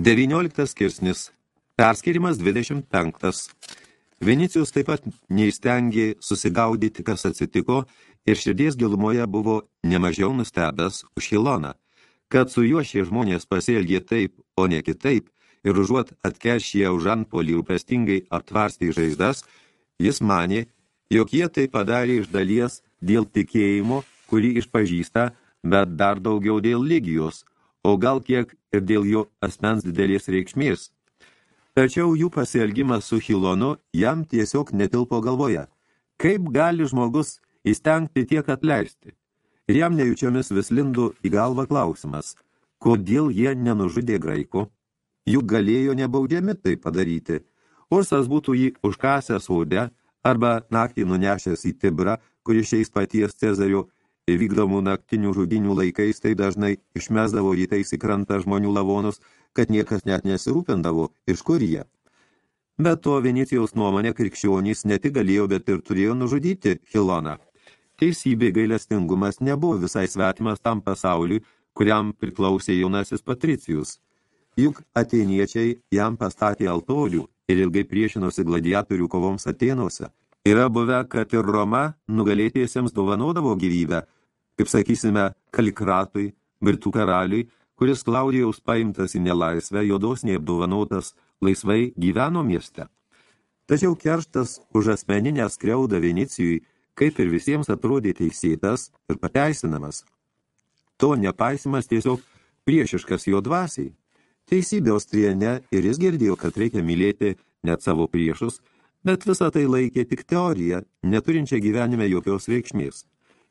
19 skirsnis. Perskirimas 25. Vinicijus taip pat neįstengė susigaudyti, kas atsitiko, ir širdies gilumoje buvo nemažiau nustebęs už Hiloną, kad su juo šie žmonės pasielgė taip, o ne kitaip, ir užuot atkeršyje už antpolį rūpestingai aptvarstė žaizdas, jis manė, jog jie tai padarė iš dalies dėl tikėjimo, kurį išpažįsta, bet dar daugiau dėl lygijos, o gal kiek ir dėl jo asmens didelės reikšmės. Tačiau jų pasielgimas su Hilonu jam tiesiog netilpo galvoje. Kaip gali žmogus įstengti tiek atleisti? Ir jam nejučiomis vis lindu į galvą klausimas, kodėl jie nenužudė graiko? Juk galėjo nebaudžiami tai padaryti. Ursas būtų jį užkasęs sode arba naktį nunešęs į Tibrą, kuris šiais paties Cezario vykdomų naktinių žudinių laikais tai dažnai išmesdavo į tais į krantą žmonių lavonus, kad niekas net nesirūpindavo, iš kur jie. Be to, Venecijaus nuomonė krikščionys ne tik galėjo, bet ir turėjo nužudyti Hiloną. Teisybė gailestingumas nebuvo visai svetimas tam pasauliui, kuriam priklausė jaunasis Patricijus. Juk ateiniečiai jam pastatė altorių ir ilgai priešinosi gladiatorių kovoms Atenuose. Yra buvę, kad ir Roma nugalėtiesiems dovanodavo gyvybę, kaip sakysime, Kalikratui, Britų karaliui, kuris Klaudijaus paimtas į nelaisvę, jodos neapdovanotas, laisvai gyveno mieste. Tačiau kerštas už asmeninę skriaudą Venicijui, kaip ir visiems atrodė teisėtas ir pateisinamas. To nepaisimas tiesiog priešiškas jo dvasiai. Teisybė Austriene ir jis girdėjo, kad reikia mylėti net savo priešus, bet visą tai laikė tik teoriją, neturinčią gyvenime jokios reikšmės.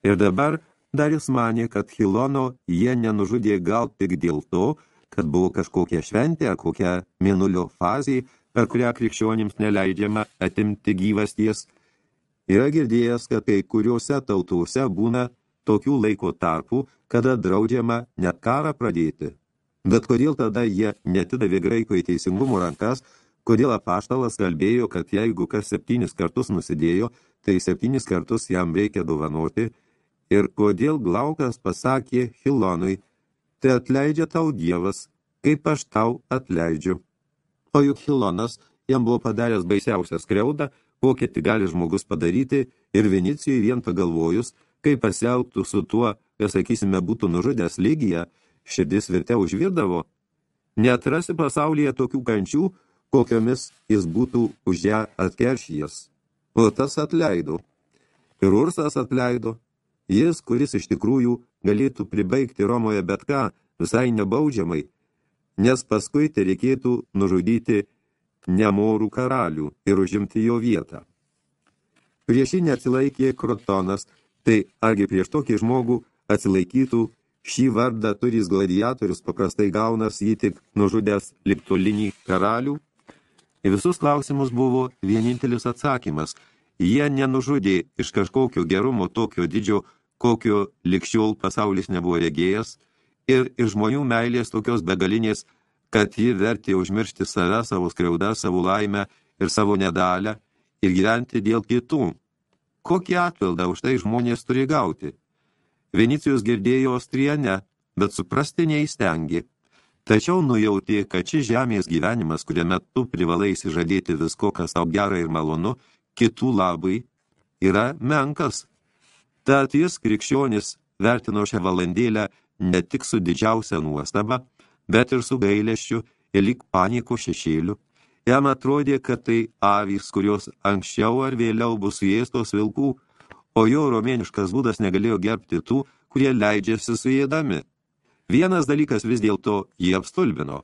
Ir dabar Dar jis manė, kad Hilono jie nenužudė gal tik dėl to, kad buvo kažkokia šventė ar kokia mėnulio fazė, per kurią krikščionims neleidžiama atimti gyvasties. Yra girdėjęs, kad kai kuriuose tautose būna tokių laiko tarpų, kada draudžiama net karą pradėti. Bet kodėl tada jie netidavė graiko į teisingumo rankas, kodėl apaštalas kalbėjo, kad jeigu kas septynis kartus nusidėjo, tai septynis kartus jam reikia dovanoti, ir kodėl Glaukas pasakė Hilonui, tai atleidžia tau Dievas, kaip aš tau atleidžiu. O juk Hilonas jam buvo padaręs baisiausią skriaudą, kokią tik gali žmogus padaryti, ir Venicijai vien pagalvojus, kaip pasielgtų su tuo, kas, sakysime, būtų nužudęs lygiją, širdis virte užvirdavo. Neatrasi pasaulyje tokių kančių, kokiomis jis būtų už ją atkeršijęs. O tas atleido. Ir Ursas atleido, Jis, kuris iš tikrųjų galėtų pribaigti Romoje bet ką visai nebaudžiamai, nes paskui tai reikėtų nužudyti nemorų karalių ir užimti jo vietą. Prieš jį neatsilaikė Krotonas, tai argi prieš tokį žmogų atsilaikytų šį vardą turis gladiatorius paprastai gaunas jį tik nužudęs liptolinį karalių? Į visus klausimus buvo vienintelis atsakymas. Jie nenužudė iš kažkokio gerumo tokio didžio kokio likščiol pasaulis nebuvo regėjęs, ir iš žmonių meilės tokios begalinės, kad ji vertė užmiršti save, savo skriaudą, savo laimę ir savo nedalę ir gyventi dėl kitų. Kokį atpildą už tai žmonės turi gauti? Venicijus girdėjo Ostriane, bet suprasti neįstengė. Tačiau nujautė, kad šis žemės gyvenimas, kuriame tu privalai įsižadėti visko, kas tau gera ir malonu, kitų labai, yra menkas Tad jis krikščionis vertino šią valandėlę ne tik su didžiausia nuostaba, bet ir su gailėščiu ir lyg paniko šešėliu. Jam atrodė, kad tai avys, kurios anksčiau ar vėliau bus suėstos vilkų, o jo romėniškas būdas negalėjo gerbti tų, kurie leidžiasi suėdami. Vienas dalykas vis dėlto jį apstulbino.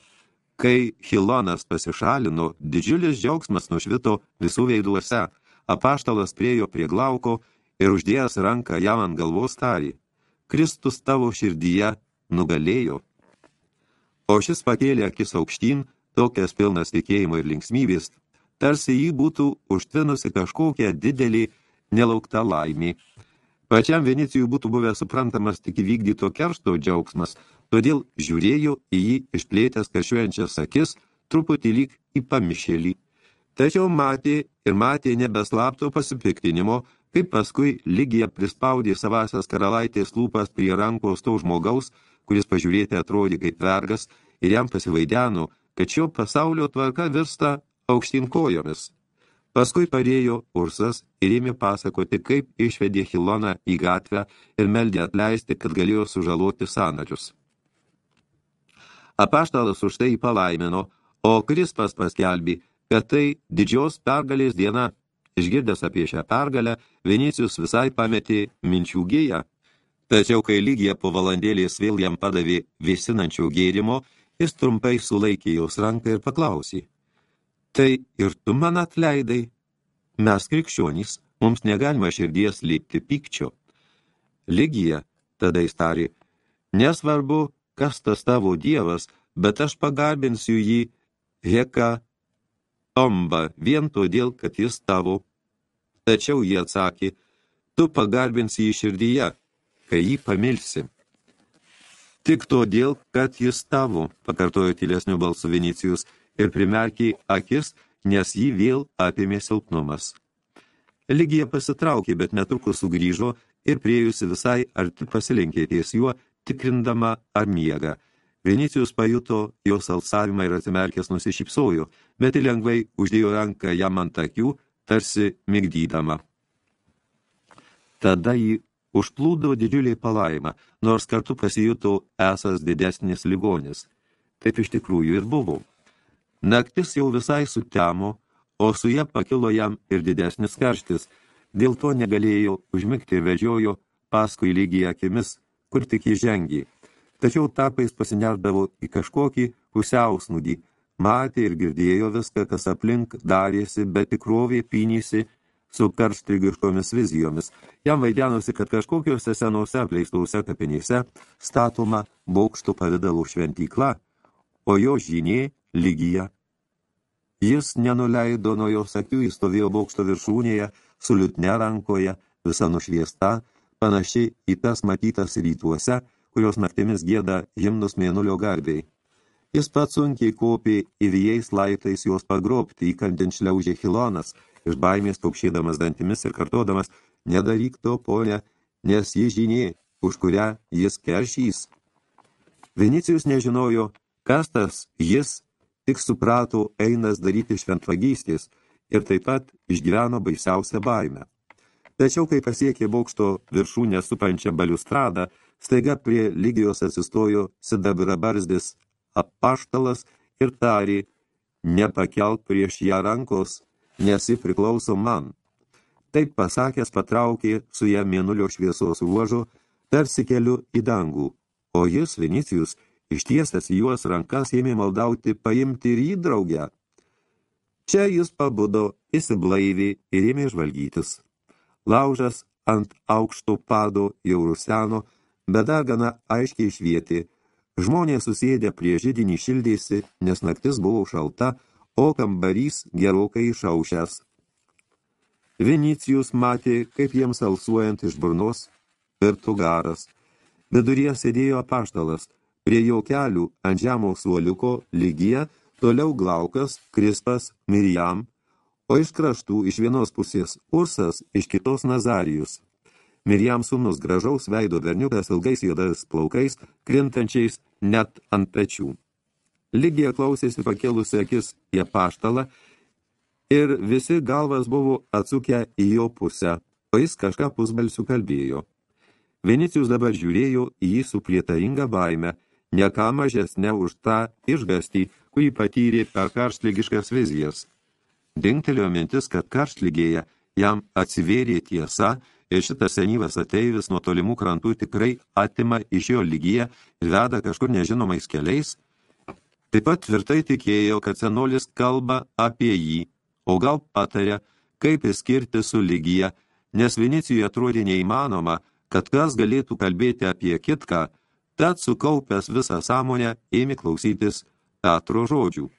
Kai Hilonas pasišalino, didžiulis džiaugsmas nušvito visų veiduose, apaštalas priejo prie glauko ir uždėjęs ranką jam ant galvos tarė, Kristus tavo širdyje nugalėjo. O šis pakėlė akis aukštyn, tokias pilnas tikėjimo ir linksmybės, tarsi jį būtų užtvinusi kažkokią didelį nelaukta laimė. Pačiam Venicijui būtų buvę suprantamas tik įvykdyto keršto džiaugsmas, todėl žiūrėjo į jį išplėtęs karšiuojančias akis, truputį lyg į pamišėlį. Tačiau matė ir matė nebeslapto pasipiktinimo, kaip paskui Ligija prispaudė savasias karalaitės lūpas prie rankos to žmogaus, kuris pažiūrėti atrodė kaip vergas, ir jam pasivaideno, kad šio pasaulio tvarka virsta aukštinkojomis. Paskui parėjo Ursas ir ėmė pasakoti, kaip išvedė Hiloną į gatvę ir meldė atleisti, kad galėjo sužaloti sanarius. Apaštalas už tai palaimino, o Krispas paskelbė, kad tai didžios pergalės diena. Išgirdęs apie šią pergalę, Vinicijus visai pametė minčių gėją. Tačiau, kai lygija po valandėlės vėl jam padavė vėsinančio gėrimo, jis trumpai sulaikė jos ranką ir paklausė. Tai ir tu man atleidai? Mes krikščionys, mums negalima širdies lėpti pykčio. Lygija, tada jis tarė, nesvarbu, kas tas tavo dievas, bet aš pagarbinsiu jį heka tomba vien todėl, kad jis tavo. Tačiau jie atsakė, tu pagarbinsi jį širdyje, kai jį pamilsi. Tik todėl, kad jis tavo, pakartojo tylesnių balsų Vinicijus ir primerkė akis, nes jį vėl apėmė silpnumas. Ligija pasitraukė, bet netrukus sugrįžo ir priejusi visai arti pasilenkė ties juo, tikrindama ar miega. Vinicijus pajuto jos alsavimą ir atsimerkęs nusišypsojo, bet lengvai uždėjo ranką jam ant akių, tarsi migdydama. Tada jį užplūdo didžiuliai palaima, nors kartu pasijuto esas didesnis ligonis. Taip iš tikrųjų ir buvo. Naktis jau visai sutemo, o su ją pakilo jam ir didesnis karštis, dėl to negalėjo užmigti ir vedžiojo paskui lygiai akimis, kur tik jį žengė tačiau tarpais pasinerdavo į kažkokį pusiausnudį, matė ir girdėjo viską, kas aplink darėsi, bet tikrovė pynėsi su karštlygiškomis vizijomis. Jam vaidenosi, kad kažkokiuose senose apleistause kapinėse statoma bokštų pavidalų šventykla, o jo žinė lygija. Jis nenuleido nuo jos akių, jis stovėjo bokšto viršūnėje, su liutne rankoje, visa nušviesta, panašiai į tas matytas rytuose, kurios naktimis gėda himnus mėnulio garbei. Jis pats sunkiai kopė ir jais laiptais juos pagrobti, įkandint šliaužė Hilonas, iš baimės taukšėdamas dantimis ir kartodamas, nedaryk to, ponė, nes ji žinė, už kurią jis keršys. Vinicijus nežinojo, kas tas jis, tik suprato einas daryti šventvagystės ir taip pat išgyveno baisiausią baimę. Tačiau, kai pasiekė bokšto viršūnę supančią baliustradą, Staiga prie lygijos atsistojo sidabrabarzdis apaštalas ir tarė, nepakelk prieš ją rankos, nes ji priklauso man. Taip pasakęs patraukė su ją mėnulio šviesos ruožu, tarsi keliu į dangų, o jis, Vinicijus, ištiesęs juos rankas ėmė maldauti paimti ir jį draugę. Čia jis pabudo, įsiblaivė ir ėmė žvalgytis. Laužas ant aukšto pado jau ruseno, bet dar gana aiškiai švietė. Žmonės susėdę prie židinį šildėsi, nes naktis buvo šalta, o kambarys gerokai išaušęs. Vinicijus matė, kaip jiems alsuojant iš burnos virtų garas. Viduryje sėdėjo apaštalas, prie jo kelių ant žemo suoliuko lygyje, toliau glaukas, krispas, Mirjam, o iš kraštų iš vienos pusės Ursas, iš kitos Nazarijus. Mirjam sūnus gražaus veido berniukas ilgais juodais plaukais, krintančiais net ant pečių. Lygija klausėsi pakėlusi akis į paštalą ir visi galvas buvo atsukę į jo pusę, o jis kažką pusbalsių kalbėjo. Vinicijus dabar žiūrėjo į jį su prietaringa baime, ne ką mažesnė už tą išgastį, kurį patyrė per karštlygiškas vizijas. Dingtelėjo mintis, kad karštlygėje jam atsivėrė tiesa, ir šitas senyvas ateivis nuo tolimų krantų tikrai atima iš jo lygyje ir veda kažkur nežinomais keliais, taip pat tvirtai tikėjo, kad senolis kalba apie jį, o gal patarė, kaip įskirti su lygyje, nes Vinicijui atrodė neįmanoma, kad kas galėtų kalbėti apie kitką, tad sukaupęs visą sąmonę ėmė klausytis Petro žodžių.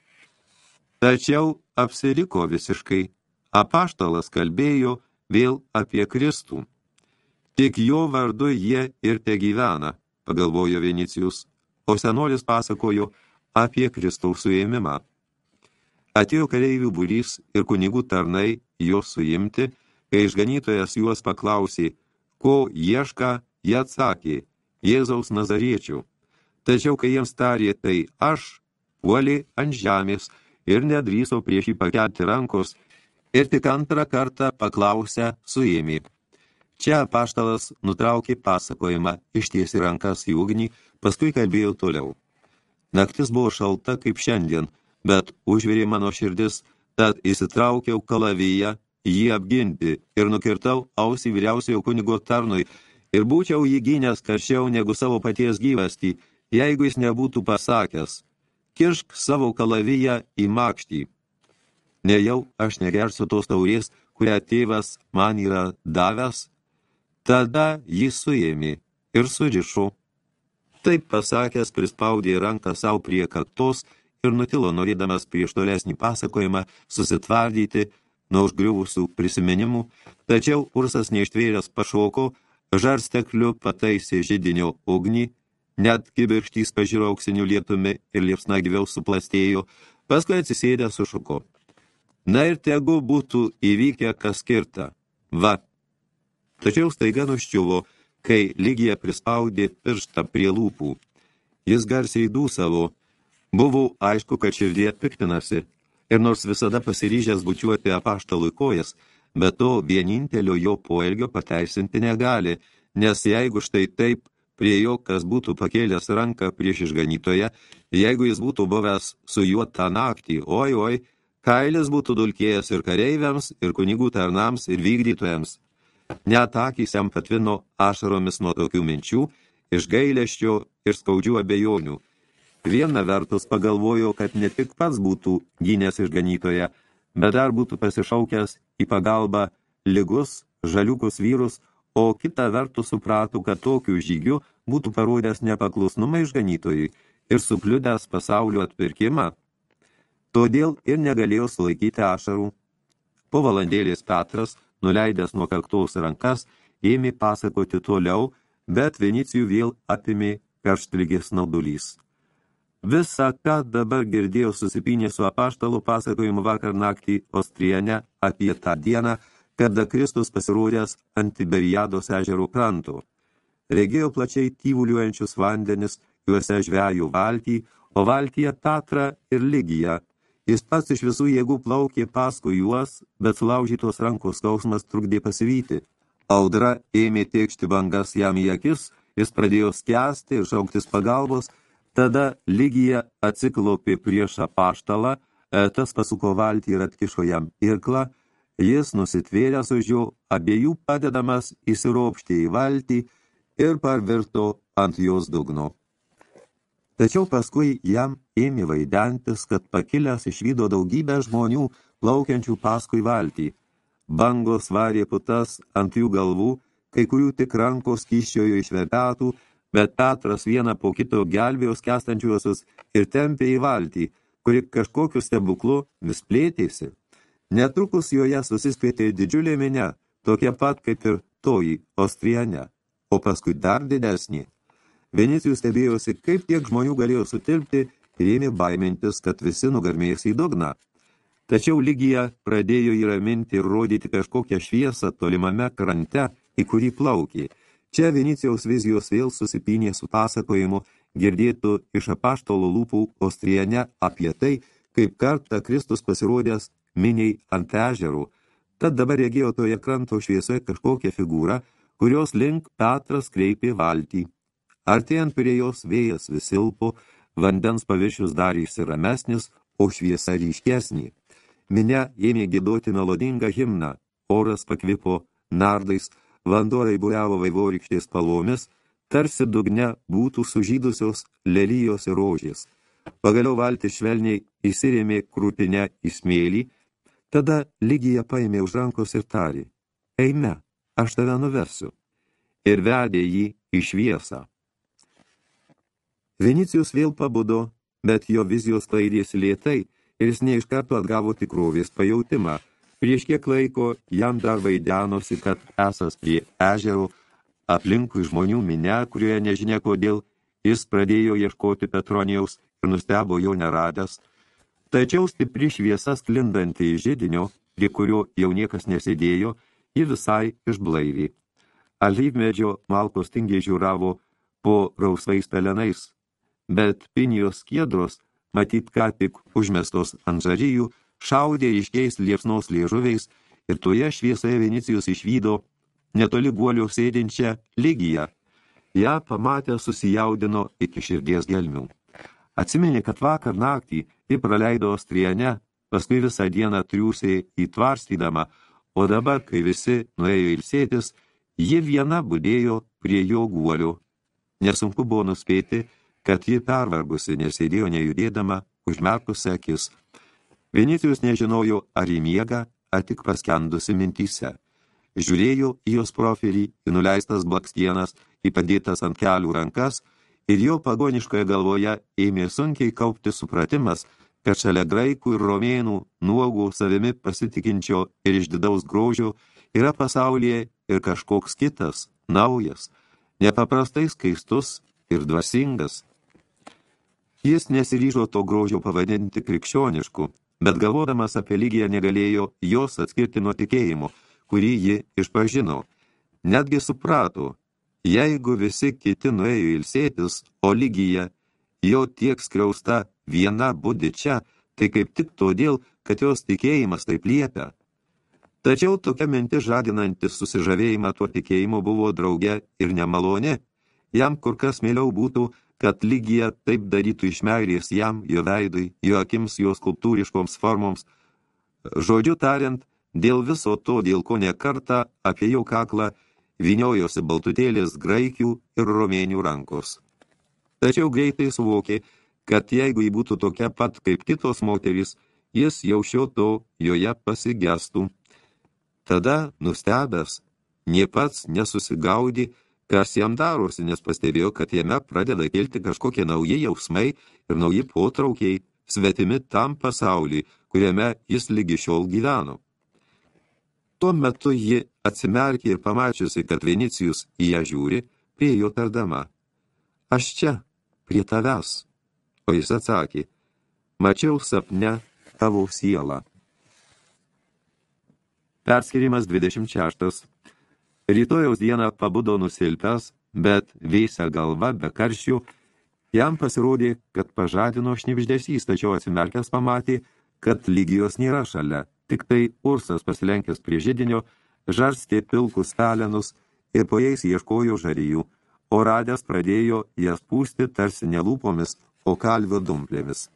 Tačiau apsiriko visiškai. Apaštalas kalbėjo, vėl apie Kristų. Tik jo vardu jie ir te gyvena, pagalvojo Vinicijus, o senolis pasakojo apie Kristaus suėmimą. Atėjo kareivių būrys ir kunigų tarnai juos suimti, kai išganytojas juos paklausė, ko ieška, jie atsakė, Jėzaus Nazariečių. Tačiau, kai jiems tarė, tai aš, puolė ant žemės ir nedryso prieš jį pakelti rankos ir tik antrą kartą paklausę suėmė. Čia paštalas nutraukė pasakojimą, ištiesi rankas į ugnį, paskui kalbėjo toliau. Naktis buvo šalta kaip šiandien, bet užvirė mano širdis, tad įsitraukiau kalavyje jį apginti ir nukirtau ausį vyriausiojo kunigo tarnui ir būčiau jį gynęs karščiau negu savo paties gyvastį, jeigu jis nebūtų pasakęs, kiršk savo kalavyje į makštį. Nejau aš negersiu tos taurės, kurią tėvas man yra davęs, tada jį suėmė ir surišo. Taip pasakęs prispaudė ranką savo prie kaktos ir nutilo norėdamas prieš tolesnį pasakojimą susitvardyti, nuo užgriuvusių prisiminimų, tačiau Ursas neištvėręs pašoko, žarstekliu pataisė židinio ugnį, net kibirštys pažiūro auksinių lietumi ir liepsna gyviau suplastėjo, paskui atsisėdė sušuko. Na ir tegu būtų įvykę kas skirta. Va. Tačiau staiga nuščiuvo, kai lygija prispaudė pirštą prie lūpų. Jis garsiai dūsavo. Buvo aišku, kad širdie piktinasi, ir nors visada pasiryžęs bučiuoti apaštalui kojas, bet to vienintelio jo poelgio pateisinti negali, nes jeigu štai taip prie jo, kas būtų pakėlęs ranką prieš išganytoje, jeigu jis būtų buvęs su juo tą naktį, oi, oi, kailis būtų dulkėjęs ir kareiviams, ir kunigų tarnams, ir vykdytojams. Net akys jam patvino ašaromis nuo tokių minčių, iš gailėščio ir skaudžių abejonių, Viena vertus pagalvojo, kad ne tik pats būtų gynęs išganytoje, bet dar būtų pasišaukęs į pagalbą lygus, žaliukus vyrus, o kita vertus suprato, kad tokiu žygiu būtų parodęs nepaklusnumą išganytojui ir supliudęs pasaulio atpirkimą. Todėl ir negalėjo sulaikyti ašarų. Po valandėlės Petras, nuleidęs nuo kaktos rankas, ėmė pasakoti toliau, bet Venicijų vėl apimė karštligės naudulys. Visa, ką dabar girdėjau susipinė su apaštalu pasakojimu vakar naktį Ostriene apie tą dieną, kada Kristus pasirodęs ant Tiberiados ežero krantų. Regėjo plačiai tyvuliuojančius vandenis, juose žvejų valtį, o valtyje Tatrą ir Ligiją. Jis pats iš visų jėgų plaukė paskui juos, bet sulaužytos rankos skausmas trukdė pasivyti. Audra ėmė tėkšti bangas jam į akis, jis pradėjo skęsti ir šauktis pagalbos, Tada lygija atsiklopė prieš apaštalą, e, tas pasuko valtį ir atkišo jam irklą, jis nusitvėręs už jo, abiejų padedamas įsiropštė į valtį ir parvirto ant jos dugno. Tačiau paskui jam ėmė vaidentis, kad pakilęs išvydo daugybę žmonių plaukiančių paskui valtį. Bangos varė putas ant jų galvų, kai kurių tik rankos kyščiojo iš verpetų, bet Petras vieną po kito gelbėjo skestančiuosius ir tempė į valtį, kuri kažkokiu stebuklu vis plėtėsi. Netrukus joje susispėtė didžiulė minė, tokia pat kaip ir toji Ostriane, o paskui dar didesnė. Venicijus stebėjosi, kaip tiek žmonių galėjo sutilpti ir ėmė baimintis, kad visi nugarmės į dugną. Tačiau lygija pradėjo įraminti ir rodyti kažkokią šviesą tolimame krante, į kurį plaukė – Čia Venicijaus vizijos vėl susipinė su pasakojimu girdėtų iš apaštalo lūpų Ostrijane apie tai, kaip kartą Kristus pasirodęs miniai ant ežerų, tad dabar regėjo toje kranto šviesoje kažkokią figūrą, kurios link Petras kreipė valtį. Artėjant prie jos vėjas vis silpo, vandens paviršius darėsi ramesnis, o šviesa ryškesnė. Minia ėmė gėdoti melodingą himną, oras pakvipo nardais, vanduo raibuliavo vaivorykštės spalvomis, tarsi dugne būtų sužydusios lelyjos ir rožės. Pagaliau valtis švelniai įsirėmė krūtinę į smėlį, tada lygija paėmė už rankos ir tarė, eime, aš tave nuversiu, ir vedė jį į šviesą. Venicijus vėl pabudo, bet jo vizijos klaidėsi lėtai ir jis ne iš karto atgavo tikrovės pajautimą – Prieš kiek laiko jam dar vaidenosi, kad esas prie ežerų, aplinkui žmonių minę, kurioje nežinia kodėl, jis pradėjo ieškoti Petronijaus ir nustebo jo neradęs. Tačiau stipri šviesa sklindanti iš židinio, prie kurio jau niekas nesėdėjo, ji visai išblaivė. Alyvmedžio malkos tingiai žiūravo po rausvais pelenais, bet pinijos skiedros matyt ką tik užmestos ant žarijų, šaudė ryškiais liepsnos liežuviais ir toje šviesoje Vinicijus išvydo netoli guolio sėdinčią lygiją. Ja pamatę susijaudino iki širdies gelmių. Atsimenė, kad vakar naktį ji praleido Ostrijane, paskui visą dieną triūsiai įtvarstydama, o dabar, kai visi nuėjo ilsėtis, ji viena būdėjo prie jo guolio. Nesunku buvo nuspėti, kad ji pervargusi, nes sėdėjo nejudėdama, užmerkusi akis. Vinicijus nežinojo, ar į miegą, ar tik paskendusi mintyse. Žiūrėjo į jos profilį, į nuleistas blakstienas, į padėtas ant kelių rankas, ir jo pagoniškoje galvoje ėmė sunkiai kaupti supratimas, kad šalia graikų ir romėnų nuogų savimi pasitikinčio ir išdidaus grožio yra pasaulyje ir kažkoks kitas, naujas, nepaprastai skaistus ir dvasingas. Jis nesiryžo to grožio pavadinti krikščionišku, bet galvodamas apie lygiją negalėjo jos atskirti nuo tikėjimo, kurį ji išpažino. Netgi suprato, jeigu visi kiti nuėjo ilsėtis, o lygija jo tiek skriausta viena budi čia, tai kaip tik todėl, kad jos tikėjimas taip liepia. Tačiau tokia mintis žadinantis susižavėjimą tuo tikėjimu buvo drauge ir nemalonė. Jam kur kas mėliau būtų, kad lygija taip darytų iš meilės jam, jo veidui, jo akims, jo skulptūriškoms formoms. Žodžiu tariant, dėl viso to, dėl ko ne kartą apie jo kaklą viniojosi baltutėlės graikių ir romėnių rankos. Tačiau greitai suvokė, kad jeigu jį būtų tokia pat kaip kitos moterys, jis jau šio to joje pasigestų. Tada, nustebęs, nie pats nesusigaudė, kas jam darosi, nes pastebėjo, kad jame pradeda kilti kažkokie nauji jausmai ir nauji potraukiai, svetimi tam pasaulį, kuriame jis lygi šiol gyveno. Tuo metu ji atsimerkė ir pamačiusi, kad Vinicijus į ją žiūri, prie jo tardama. Aš čia, prie tavęs. O jis atsakė, mačiau sapne tavo sielą. Perskirimas 26. Rytojaus dieną pabudo nusilpęs, bet veisia galva be karščių, jam pasirodė, kad pažadino šnipždesys, tačiau atsimerkęs pamatė, kad lygijos nėra šalia. Tik tai Ursas pasilenkęs prie židinio, žarstė pilkus pelenus ir po jais ieškojo žarijų, o radęs pradėjo jas pūsti tarsi nelūpomis, o kalvio dumplėmis.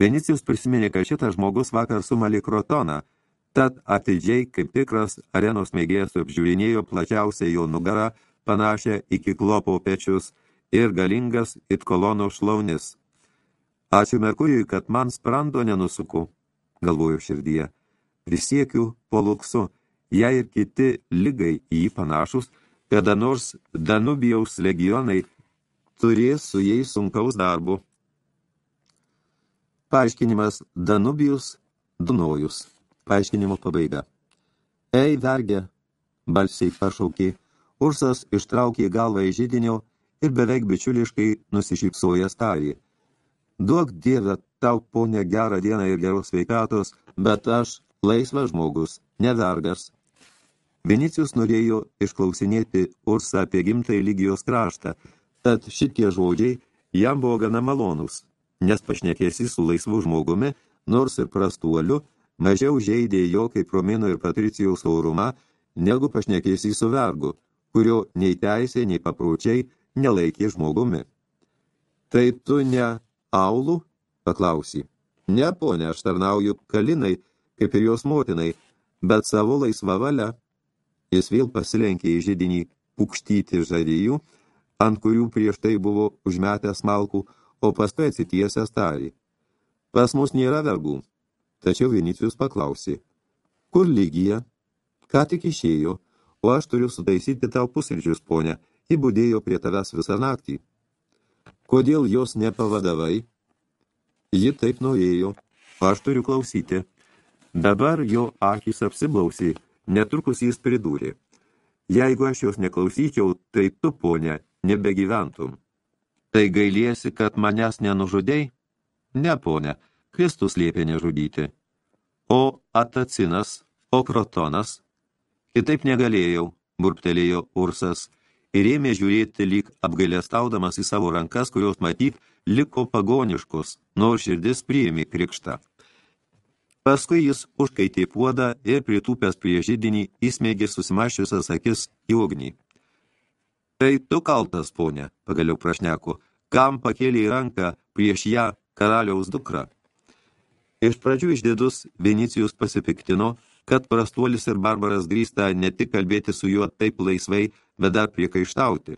Venicijus prisiminė, kad šitas žmogus vakar sumalė krotoną, Tad atidžiai, kaip tikras arenos mėgėjas apžiūrinėjo plačiausią jo nugarą, panašią iki klopo pečius ir galingas it kolono šlaunis. Ačiū Merkurijui, kad man sprando nenusuku, galvoju širdyje. Prisiekiu po luksu, jei ir kiti lygai jį panašus, kada nors Danubijaus legionai turės su jais sunkaus darbu. Paaiškinimas Danubijus Dunojus. Paaiškinimo pabaiga. Ei, vergė, balsiai pašaukė, Ursas ištraukė galvą iš žydinio ir beveik bičiuliškai nusišypsojęs tarė. Duok dievę tau, ponė, gerą dieną ir geros sveikatos, bet aš laisvas žmogus, nevergas. Vinicijus norėjo išklausinėti Ursą apie gimtai lygijos kraštą, tad šitie žodžiai jam buvo gana malonus, nes pašnekėsi su laisvu žmogumi, nors ir prastuoliu, mažiau žaidė jo kaip Romėno ir Patricijaus aurumą, negu pašnekėsi su vergu, kurio nei teisė, nei papraučiai nelaikė žmogumi. Tai tu ne aulų? paklausy. Ne, ponė, aš tarnauju kalinai, kaip ir jos motinai, bet savo laisvą valią. Jis vėl pasilenkė į žydinį pukštyti žarijų, ant kurių prieš tai buvo užmetęs malkų, o paskui atsitiesęs tarį. Pas mus nėra vergų, Tačiau Vinicijus paklausė, kur lygija? Ką tik išėjo, o aš turiu sutaisyti tau pusryčius, ponė, ji būdėjo prie tavęs visą naktį. Kodėl jos nepavadavai? Ji taip norėjo, aš turiu klausyti. Dabar jo akis apsiblausė, netrukus jis pridūrė. Jeigu aš jos neklausyčiau, tai tu, ponė, nebegyventum. Tai gailiesi, kad manęs nenužudėjai? Ne, ponė, Kristus liepė nežudyti. O Atacinas, o Krotonas? Kitaip negalėjau, burptelėjo Ursas, ir ėmė žiūrėti lyg apgailestaudamas į savo rankas, kurios matyt liko pagoniškos, nors širdis priėmė krikštą. Paskui jis užkaitė puodą ir pritūpęs prie žydinį įsmėgė susimašiusias akis į ugnį. Tai tu kaltas, ponė, pagaliau prašneko, kam pakėlė ranką prieš ją karaliaus dukrą. Iš pradžių išdidus Vinicijus pasipiktino, kad prastuolis ir barbaras grįsta ne tik kalbėti su juo taip laisvai, bet dar priekaištauti.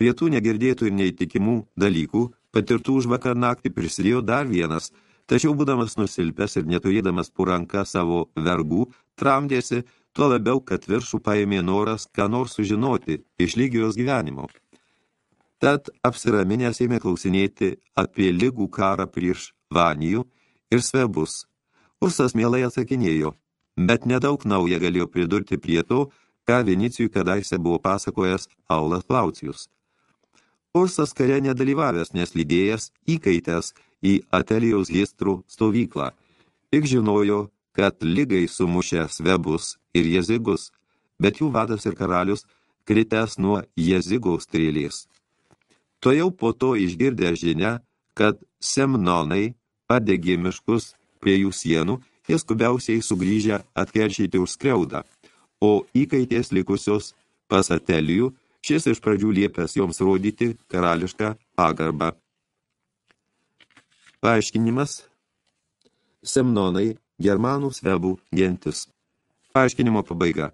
Prie tų negirdėtų ir neįtikimų dalykų, patirtų už vakar naktį prisidėjo dar vienas, tačiau būdamas nusilpęs ir neturėdamas po ranką savo vergų, tramdėsi, tuo labiau, kad viršų paėmė noras, ką nors sužinoti iš lygijos gyvenimo. Tad apsiraminęs ėmė klausinėti apie lygų karą prieš Vanijų ir Svebus. Ursas mielai atsakinėjo, bet nedaug nauja galėjo pridurti prie to, ką Vinicijui kadaise buvo pasakojęs Aulas Plaucijus. Ursas kare nedalyvavęs, nes lydėjęs įkaitęs į Atelijos histrų stovyklą. Tik žinojo, kad lygai sumušė Svebus ir Jezigus, bet jų vadas ir karalius kritęs nuo Jezigaus strėlės. To jau po to išgirdė žinia, kad Semnonai padegė miškus prie jų sienų jie skubiausiai sugrįžę atkeršyti už skriaudą, o įkaitės likusios pas Atelijų, šis iš pradžių liepęs joms rodyti karališką pagarbą. Paaiškinimas Semnonai, germanų svebų gentis. Paaiškinimo pabaiga.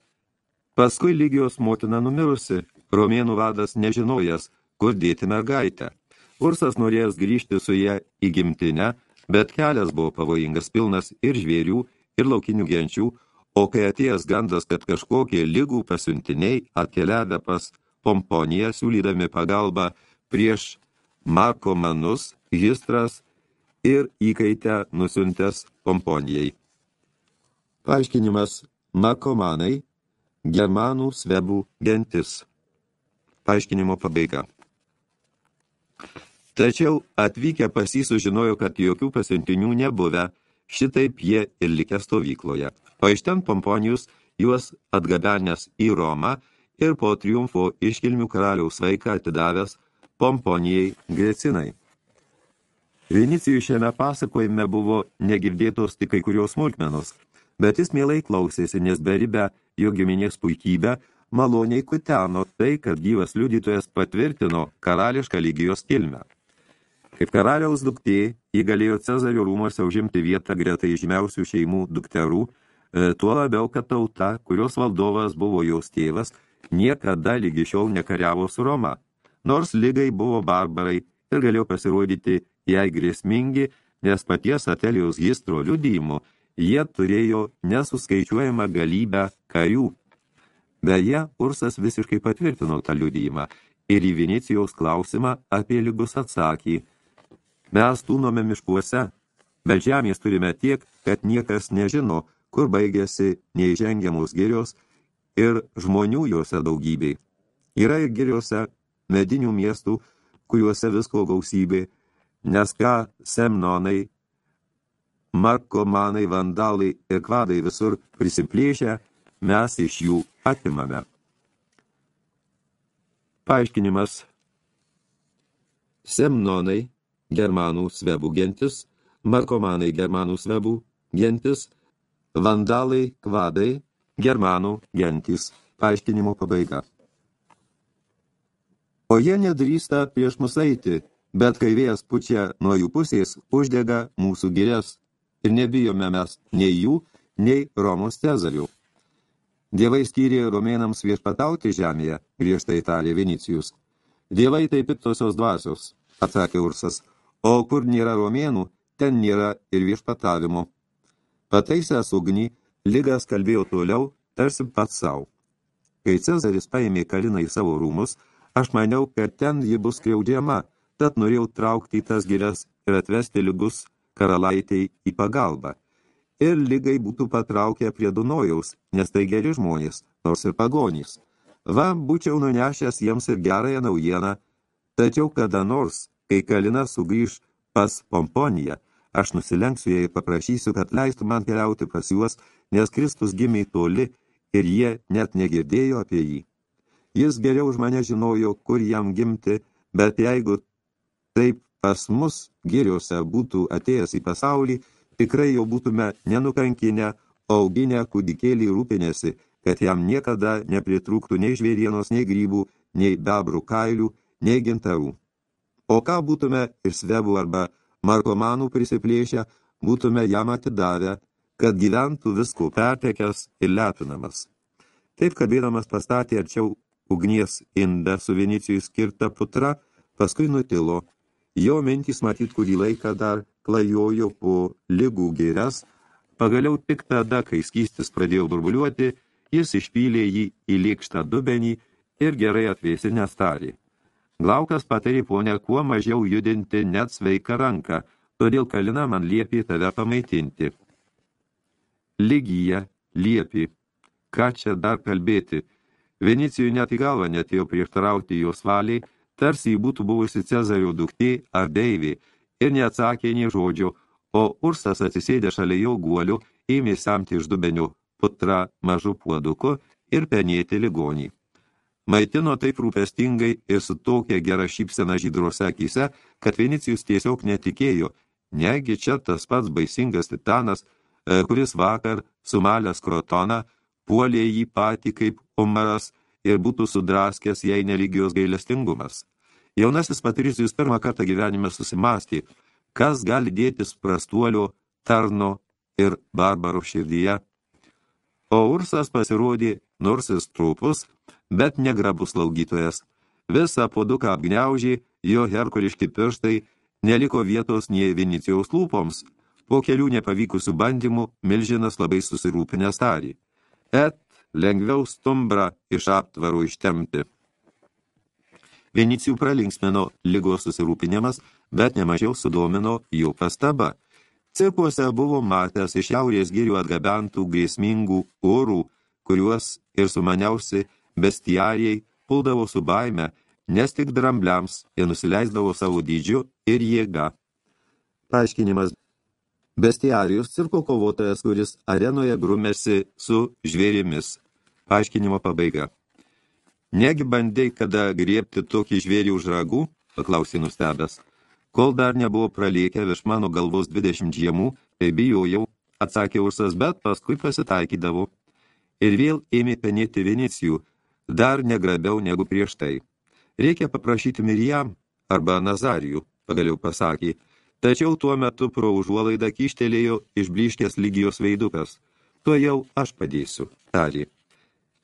Paskui lygijos motina numirusi, romėnų vadas nežinojas, kur dėti mergaitę. Ursas norėjęs grįžti su ją į gimtinę, bet kelias buvo pavojingas pilnas ir žvėrių, ir laukinių genčių, o kai atėjęs gandas, kad kažkokie lygų pasiuntiniai atkeliavę pas Pomponiją siūlydami pagalbą prieš Marko Manus, Histras ir įkaitę nusiuntęs Pomponijai. Paaiškinimas Makomanai, germanų svebų gentis. Paaiškinimo pabaiga. Tačiau atvykę pas jį sužinojo, kad jokių pasiuntinių nebuvę, šitaip jie ir likę stovykloje. O iš ten Pomponijus juos atgabenęs į Romą ir po triumfo iškilmių karaliaus vaiką atidavęs Pomponijai Grecinai. Vinicijų šiame pasakojime buvo negirdėtos tik kai kurios smulkmenos, bet jis mielai klausėsi, nes beribę jo giminės puikybę maloniai kuteno tai, kad gyvas liudytojas patvirtino karališką lygijos kilmę. Kaip karaliaus duktė, jį galėjo Cezario rūmose užimti vietą greta žymiausių šeimų dukterų, e, tuo labiau, kad tauta, kurios valdovas buvo jos tėvas, niekada lygi šiol nekariavo su Roma, nors lygai buvo barbarai ir galėjo pasirodyti jai grėsmingi, nes paties Atelijos gistro liudijimu jie turėjo nesuskaičiuojamą galybę karių. Beje, Ursas visiškai patvirtino tą liudijimą ir į Vinicijaus klausimą apie lygus atsakė – Mes tūnome miškuose, bet žemės turime tiek, kad niekas nežino, kur baigėsi neįžengiamos girios ir žmonių juose daugybei. Yra ir giriuose medinių miestų, kuriuose visko gausybė, nes ką semnonai, markomanai, vandalai ir kvadai visur prisiplėšę, mes iš jų atimame. Paaiškinimas Semnonai germanų svebų gentis, markomanai germanų svebų gentis, vandalai kvadai, germanų gentis. Paaiškinimo pabaiga. O jie nedrįsta prieš mus eiti, bet kai vėjas pučia nuo jų pusės, uždega mūsų girias ir nebijome mes nei jų, nei Romos Cezarių. Dievai skyrė romėnams viešpatauti žemėje, griežtai tarė Vinicijus. Dievai tai piktosios dvasios, atsakė Ursas, O kur nėra romėnų, ten nėra ir viešpatavimo. Pataisęs ugnį, lygas kalbėjo toliau, tarsi pats savo. Kai Cezaris paėmė Kaliną į savo rūmus, aš maniau, kad ten ji bus skriaudžiama, tad norėjau traukti į tas girias ir atvesti lygus karalaitei į pagalbą. Ir lygai būtų patraukę prie Dunojaus, nes tai geri žmonės, nors ir pagonys. Va, būčiau nunešęs jiems ir gerąją naujieną, tačiau kada nors Kai Kalina sugrįž pas Pomponiją, aš nusilenksiu ją ir paprašysiu, kad leistų man keliauti pas juos, nes Kristus gimė toli ir jie net negirdėjo apie jį. Jis geriau už mane žinojo, kur jam gimti, bet jeigu taip pas mus giriuose būtų atėjęs į pasaulį, tikrai jau būtume nenukankinę, auginę kūdikėlį rūpinėsi, kad jam niekada nepritrūktų nei žvėrienos, nei grybų, nei bebrų kailių, nei gintarų. O ką būtume ir svebų arba markomanų prisiplėšę, būtume jam atidavę, kad gyventų visko pertekęs ir lepinamas. Taip kalbėdamas pastatė arčiau ugnies indą su Vinicijui skirta putra, paskui nutilo. Jo mintys matyt kurį laiką dar klajojo po lygų gėres, pagaliau tik tada, kai skystis pradėjo burbuliuoti, jis išpylė jį į lėkštą dubenį ir gerai atvėsinęs tarė. Glaukas patarė ponę kuo mažiau judinti net sveiką ranką, todėl Kalina man liepė tave pamaitinti. Lygyje liepi. Ką čia dar kalbėti? Venicijui net į galvą netėjo prieštarauti jos valiai, tarsi jį būtų buvusi Cezario duktė ar deivė, ir neatsakė nei žodžio, o Ursas atsisėdė šalia jo guolių, ėmė samti iš dubenio putrą mažų puoduku ir penėti ligonį. Maitino taip rūpestingai ir su tokia gera šypsena žydrose akise, kad Vinicijus tiesiog netikėjo, negi čia tas pats baisingas titanas, e, kuris vakar sumalęs krotoną, puolė jį patį kaip umaras ir būtų sudraskęs jai neligijos gailestingumas. Jaunasis Patricijus pirmą kartą gyvenime susimastė, kas gali dėtis prastuolio, tarno ir barbaro širdyje. O Ursas pasirodė, nors jis trupus, bet negrabus slaugytojas. Visą poduką apgniaužė, jo herkuriški pirštai, neliko vietos nie Vinicijaus lūpoms. Po kelių nepavykusių bandymų Milžinas labai susirūpinęs tarį. Et lengviau stumbrą iš aptvarų ištemti. Vinicijų pralinksmino lygos susirūpinimas, bet nemažiau sudomino jų pastaba. Cirkuose buvo matęs iš šiaurės girių atgabentų grėsmingų orų, kuriuos ir sumaniausi bestiarijai puldavo su baime, nes tik drambliams jie nusileisdavo savo dydžiu ir jėga. Paaiškinimas Bestiarijus cirko kovotojas, kuris arenoje grumėsi su žvėrimis. Paaiškinimo pabaiga. Negi bandai, kada griebti tokį žvėrį už ragų? paklausė nustebęs. Kol dar nebuvo praliekę virš mano galvos 20 žiemų, tai bijojau, atsakė Ursas, bet paskui pasitaikydavo. Ir vėl ėmė penėti Venicijų, dar negrabiau negu prieš tai. Reikia paprašyti Mirjam arba Nazarijų, pagaliau pasakė, tačiau tuo metu pro užuolaidą kyštelėjo išbliškęs lygijos veidukas. Tuo jau aš padėsiu, tarė.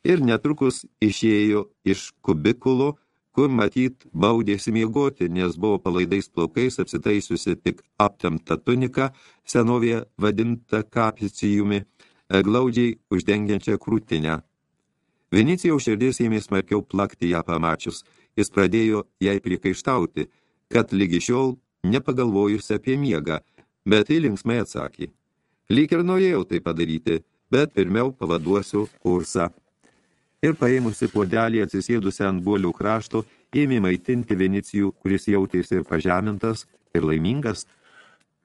Ir netrukus išėjo iš kubikulo, kur matyt baudėsi miegoti, nes buvo palaidais plaukais apsitaisiusi tik aptemta tunika, senovėje vadinta kapicijumi, glaudžiai uždengiančią krūtinę. Venicijaus širdis ėmė smarkiau plakti ją pamačius. Jis pradėjo jai priekaištauti, kad lygi šiol nepagalvojusi apie miegą, bet tai linksmai atsakė. Lyg ir norėjau tai padaryti, bet pirmiau pavaduosiu kursą. Ir paėmusi puodelį atsisėdusi ant buolių krašto, ėmė maitinti Venicijų, kuris jautėsi ir pažemintas, ir laimingas.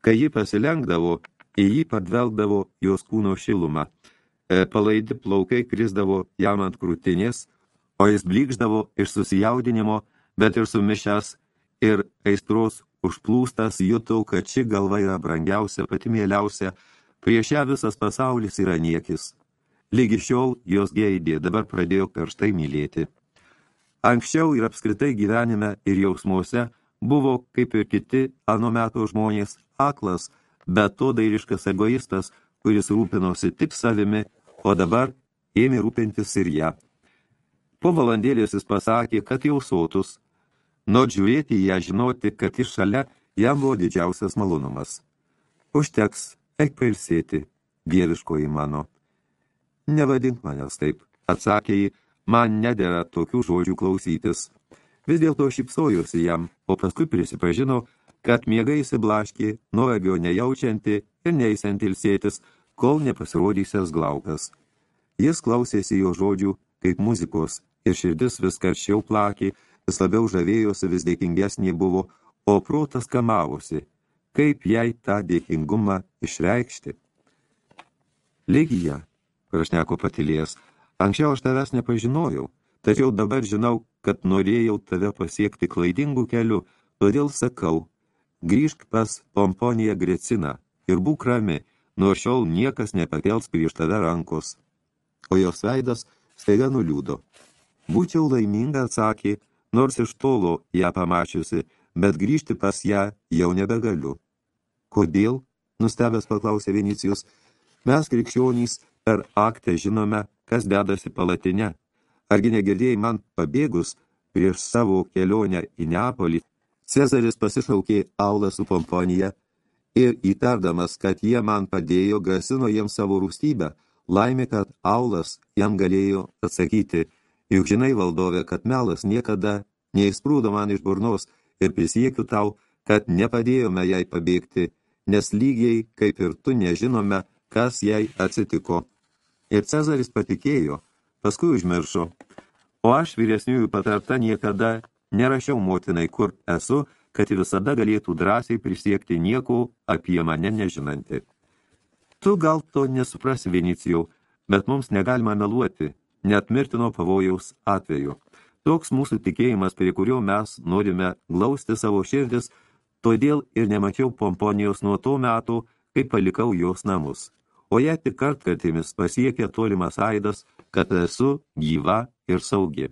Kai ji pasilenkdavo, į jį padvelgdavo jos kūno šilumą. Palaidi plaukai krisdavo jam ant krūtinės, o jis blikždavo iš susijaudinimo, bet ir sumišęs ir aistros užplūstas jutau, kad ši galva yra brangiausia, pati mieliausia, prieš ją visas pasaulis yra niekis. Lygi šiol jos geidė, dabar pradėjo karštai mylėti. Anksčiau ir apskritai gyvenime ir jausmuose buvo, kaip ir kiti ano meto žmonės, aklas, bet to dairiškas egoistas, kuris rūpinosi tik savimi o dabar ėmė rūpintis ir ją. Po valandėlės jis pasakė, kad jau sotus, nors žiūrėti ją žinoti, kad iš šalia jam buvo didžiausias malonumas. Užteks, eik pailsėti, dieviškoji mano. Nevadink manęs taip, atsakė jį, man nedėra tokių žodžių klausytis. Vis dėlto šipsojosi jam, o paskui prisipažino, kad miegai įsiblaškė, nuogio nejaučianti ir neįsant ilsėtis, kol nepasirodysias glaukas. Jis klausėsi jo žodžių kaip muzikos ir širdis vis karščiau plakė, vis labiau žavėjosi, vis dėkingesnė buvo, o protas kamavosi, kaip jai tą dėkingumą išreikšti. Lygija, prašneko patilės, anksčiau aš tavęs nepažinojau, tačiau dabar žinau, kad norėjau tave pasiekti klaidingų kelių, todėl sakau, grįžk pas Pomponiją Greciną ir būk rami, nors šiol niekas nepakels prieš tave rankos. O jos veidas staiga nuliūdo. Būčiau laiminga, atsakė, nors iš tolo ją pamačiusi, bet grįžti pas ją jau nebegaliu. Kodėl? Nustebęs paklausė Vinicijus. Mes krikščionys per aktę žinome, kas dedasi palatine. Argi negirdėjai man pabėgus prieš savo kelionę į Neapolį? Cezaris pasišaukė Aulą su Pomponija ir įtardamas, kad jie man padėjo, grasino jiems savo rūstybę. Laimė, kad Aulas jam galėjo atsakyti, juk žinai valdovė, kad melas niekada neįsprūdo man iš burnos ir prisiekiu tau, kad nepadėjome jai pabėgti, nes lygiai kaip ir tu nežinome, kas jai atsitiko. Ir Cezaris patikėjo, paskui užmiršo. O aš vyresniųjų patarta niekada nerašiau motinai, kur esu, kad visada galėtų drąsiai prisiekti nieko apie mane nežinantį. Tu gal to nesuprasi, Vinicijau, bet mums negalima meluoti, net mirtino pavojaus atveju. Toks mūsų tikėjimas, prie kurio mes norime glausti savo širdis, todėl ir nemačiau pomponijos nuo to metų, kai palikau jos namus o ją tik kartkartėmis pasiekė tolimas aidas, kad esu gyva ir saugi.